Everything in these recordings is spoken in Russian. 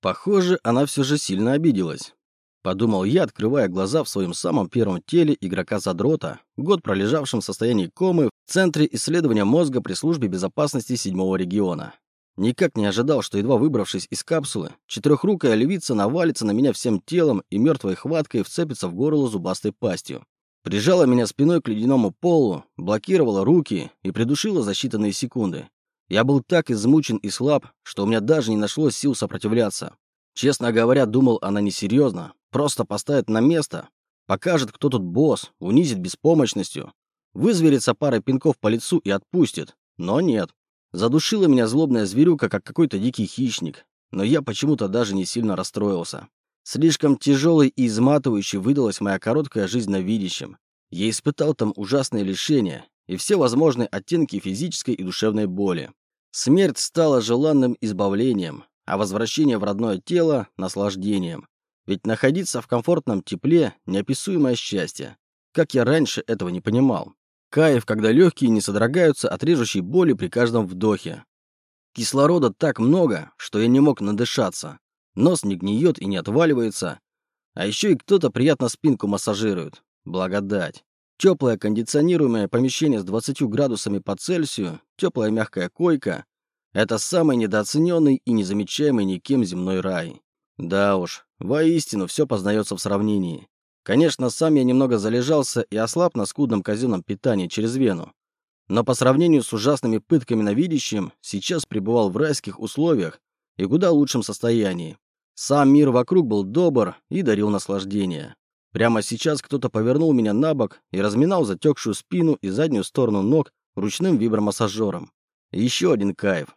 Похоже, она все же сильно обиделась. Подумал я, открывая глаза в своем самом первом теле игрока-задрота, год пролежавшем в состоянии комы в Центре исследования мозга при службе безопасности седьмого региона. Никак не ожидал, что едва выбравшись из капсулы, четырехрукая львица навалится на меня всем телом и мертвой хваткой вцепится в горло зубастой пастью. Прижала меня спиной к ледяному полу, блокировала руки и придушила за считанные секунды. Я был так измучен и слаб, что у меня даже не нашлось сил сопротивляться. Честно говоря, думал она несерьезно, просто поставит на место, покажет, кто тут босс, унизит беспомощностью, вызверится парой пинков по лицу и отпустит. Но нет. Задушила меня злобная зверюка, как какой-то дикий хищник. Но я почему-то даже не сильно расстроился. Слишком тяжелой и изматывающей выдалась моя короткая жизнь на видящем. Я испытал там ужасные лишения и все возможные оттенки физической и душевной боли. Смерть стала желанным избавлением, а возвращение в родное тело – наслаждением. Ведь находиться в комфортном тепле – неописуемое счастье. Как я раньше этого не понимал. Кайф, когда легкие не содрогаются от режущей боли при каждом вдохе. Кислорода так много, что я не мог надышаться. Нос не гниет и не отваливается. А еще и кто-то приятно спинку массажирует. Благодать. Теплое кондиционируемое помещение с 20 градусами по Цельсию, теплая мягкая койка – это самый недооцененный и незамечаемый никем земной рай. Да уж, воистину все познается в сравнении. Конечно, сам я немного залежался и ослаб на скудном казенном питании через вену. Но по сравнению с ужасными пытками на видящем, сейчас пребывал в райских условиях и куда лучшем состоянии. Сам мир вокруг был добр и дарил наслаждение. Прямо сейчас кто-то повернул меня на бок и разминал затекшую спину и заднюю сторону ног ручным вибромассажером. Еще один кайф.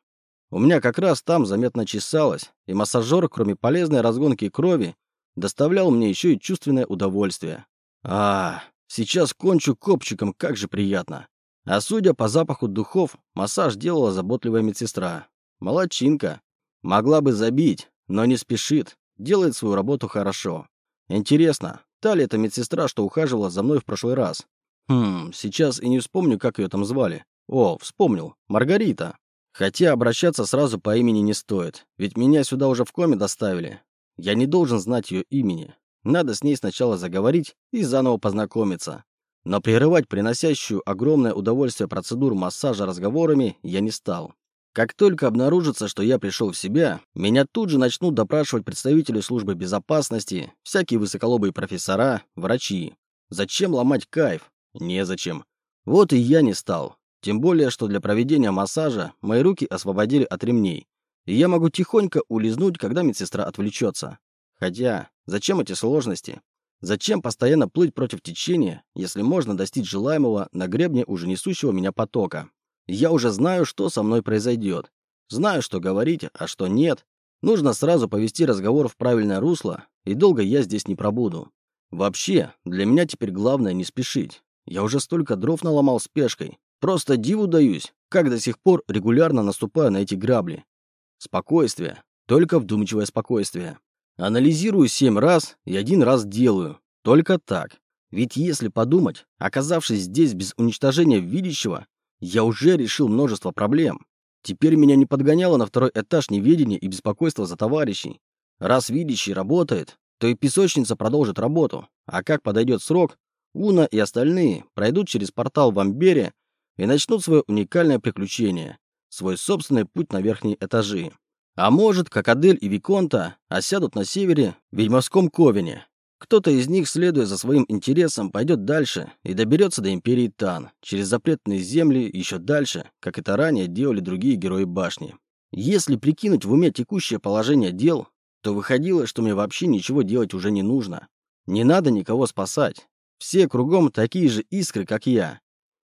У меня как раз там заметно чесалось, и массажер, кроме полезной разгонки крови, доставлял мне еще и чувственное удовольствие. А, сейчас кончу копчиком, как же приятно. А судя по запаху духов, массаж делала заботливая медсестра. Молодчинка. Могла бы забить, но не спешит. Делает свою работу хорошо. Интересно, та ли эта медсестра, что ухаживала за мной в прошлый раз? Хм, сейчас и не вспомню, как ее там звали. О, вспомнил. Маргарита. Хотя обращаться сразу по имени не стоит, ведь меня сюда уже в коме доставили. Я не должен знать ее имени. Надо с ней сначала заговорить и заново познакомиться. Но прерывать приносящую огромное удовольствие процедуру массажа разговорами я не стал. Как только обнаружится, что я пришел в себя, меня тут же начнут допрашивать представители службы безопасности, всякие высоколобые профессора, врачи. Зачем ломать кайф? Незачем. Вот и я не стал. Тем более, что для проведения массажа мои руки освободили от ремней и я могу тихонько улизнуть, когда медсестра отвлечется. Хотя, зачем эти сложности? Зачем постоянно плыть против течения, если можно достичь желаемого на гребне уже несущего меня потока? Я уже знаю, что со мной произойдет. Знаю, что говорить, а что нет. Нужно сразу повести разговор в правильное русло, и долго я здесь не пробуду. Вообще, для меня теперь главное не спешить. Я уже столько дров наломал спешкой. Просто диву даюсь, как до сих пор регулярно наступаю на эти грабли. Спокойствие. Только вдумчивое спокойствие. Анализирую семь раз и один раз делаю. Только так. Ведь если подумать, оказавшись здесь без уничтожения видящего, я уже решил множество проблем. Теперь меня не подгоняло на второй этаж неведение и беспокойство за товарищей. Раз видящий работает, то и песочница продолжит работу. А как подойдет срок, Уна и остальные пройдут через портал в Амбере и начнут свое уникальное приключение свой собственный путь на верхние этажи. А может, как Адель и Виконта, осядут на севере в Ведьмовском Ковене. Кто-то из них, следуя за своим интересом, пойдет дальше и доберется до Империи Тан, через запретные земли еще дальше, как это ранее делали другие герои башни. Если прикинуть в уме текущее положение дел, то выходило, что мне вообще ничего делать уже не нужно. Не надо никого спасать. Все кругом такие же искры, как я.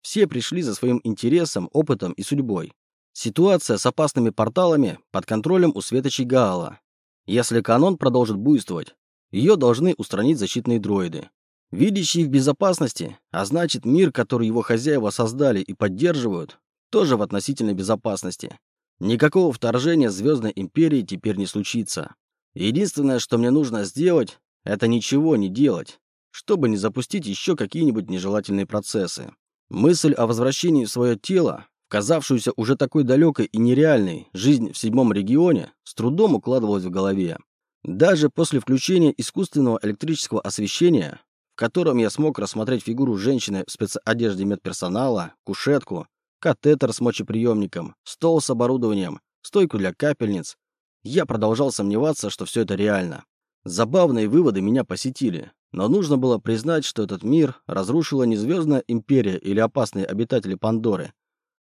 Все пришли за своим интересом, опытом и судьбой. Ситуация с опасными порталами под контролем у Светочей Гаала. Если канон продолжит буйствовать, ее должны устранить защитные дроиды. Видящие в безопасности, а значит мир, который его хозяева создали и поддерживают, тоже в относительной безопасности. Никакого вторжения Звездной Империи теперь не случится. Единственное, что мне нужно сделать, это ничего не делать, чтобы не запустить еще какие-нибудь нежелательные процессы. Мысль о возвращении в свое тело казавшуюся уже такой далекой и нереальной жизнь в седьмом регионе с трудом укладывалась в голове. Даже после включения искусственного электрического освещения, в котором я смог рассмотреть фигуру женщины в спецодежде медперсонала, кушетку, катетер с мочеприемником, стол с оборудованием, стойку для капельниц, я продолжал сомневаться, что все это реально. Забавные выводы меня посетили, но нужно было признать, что этот мир разрушила не звездная империя или опасные обитатели Пандоры,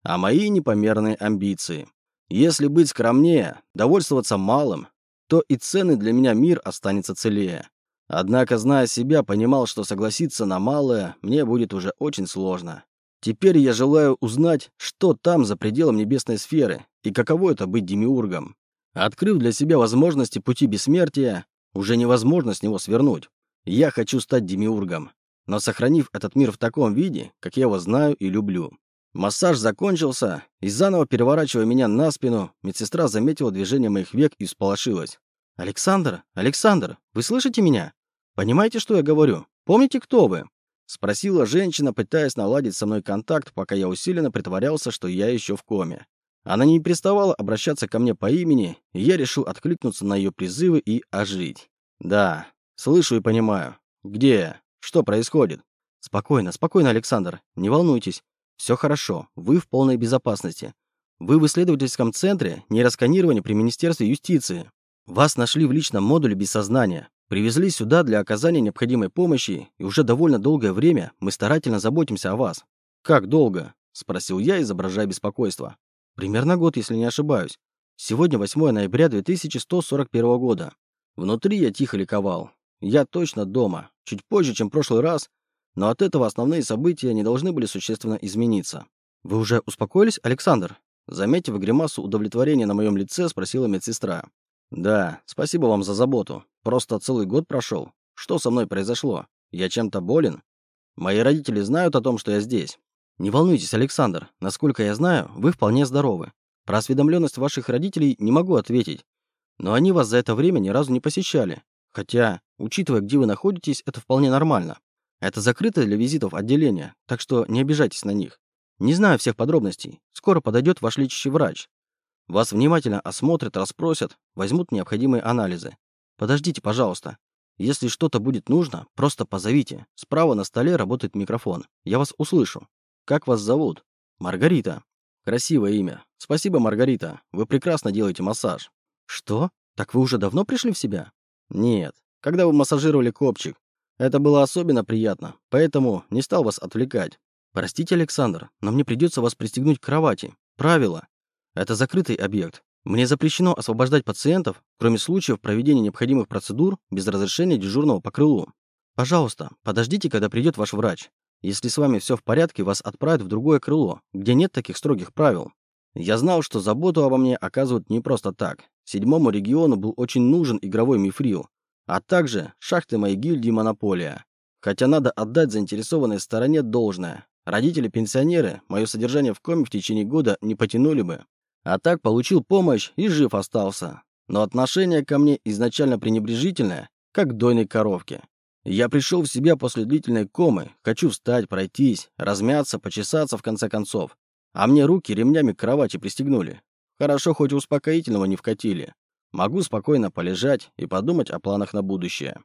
а мои непомерные амбиции. Если быть скромнее, довольствоваться малым, то и ценный для меня мир останется целее. Однако, зная себя, понимал, что согласиться на малое мне будет уже очень сложно. Теперь я желаю узнать, что там за пределом небесной сферы и каково это быть демиургом. Открыв для себя возможности пути бессмертия, уже невозможно с него свернуть. Я хочу стать демиургом, но сохранив этот мир в таком виде, как я его знаю и люблю. Массаж закончился, и заново переворачивая меня на спину, медсестра заметила движение моих век и всполошилась. «Александр, Александр, вы слышите меня? Понимаете, что я говорю? Помните, кто вы?» Спросила женщина, пытаясь наладить со мной контакт, пока я усиленно притворялся, что я еще в коме. Она не переставала обращаться ко мне по имени, и я решил откликнуться на ее призывы и ожить. «Да, слышу и понимаю. Где? Что происходит?» «Спокойно, спокойно, Александр. Не волнуйтесь. Все хорошо, вы в полной безопасности. Вы в исследовательском центре нейросканирования при Министерстве юстиции. Вас нашли в личном модуле без сознания. Привезли сюда для оказания необходимой помощи, и уже довольно долгое время мы старательно заботимся о вас. Как долго? Спросил я, изображая беспокойство. Примерно год, если не ошибаюсь. Сегодня 8 ноября 2141 года. Внутри я тихо ликовал. Я точно дома. Чуть позже, чем в прошлый раз, но от этого основные события не должны были существенно измениться. «Вы уже успокоились, Александр?» Заметив гримасу удовлетворения на моем лице, спросила медсестра. «Да, спасибо вам за заботу. Просто целый год прошел. Что со мной произошло? Я чем-то болен? Мои родители знают о том, что я здесь?» «Не волнуйтесь, Александр. Насколько я знаю, вы вполне здоровы. Про осведомленность ваших родителей не могу ответить. Но они вас за это время ни разу не посещали. Хотя, учитывая, где вы находитесь, это вполне нормально. Это закрытое для визитов отделение, так что не обижайтесь на них. Не знаю всех подробностей. Скоро подойдет ваш лечащий врач. Вас внимательно осмотрят, расспросят, возьмут необходимые анализы. Подождите, пожалуйста. Если что-то будет нужно, просто позовите. Справа на столе работает микрофон. Я вас услышу. Как вас зовут? Маргарита. Красивое имя. Спасибо, Маргарита. Вы прекрасно делаете массаж. Что? Так вы уже давно пришли в себя? Нет. Когда вы массажировали копчик, это было особенно приятно, поэтому не стал вас отвлекать. Простите, Александр, но мне придется вас пристегнуть к кровати. Правило. Это закрытый объект. Мне запрещено освобождать пациентов, кроме случаев проведения необходимых процедур без разрешения дежурного по крылу. Пожалуйста, подождите, когда придет ваш врач. Если с вами все в порядке, вас отправят в другое крыло, где нет таких строгих правил. Я знал, что заботу обо мне оказывают не просто так. Седьмому региону был очень нужен игровой мифрил, а также шахты моей гильдии «Монополия». Хотя надо отдать заинтересованной стороне должное. Родители-пенсионеры мое содержание в коме в течение года не потянули бы. А так получил помощь и жив остался. Но отношение ко мне изначально пренебрежительное, как к дойной коровке. Я пришел в себя после длительной комы, хочу встать, пройтись, размяться, почесаться в конце концов. А мне руки ремнями к кровати пристегнули. Хорошо, хоть успокоительного не вкатили. Могу спокойно полежать и подумать о планах на будущее.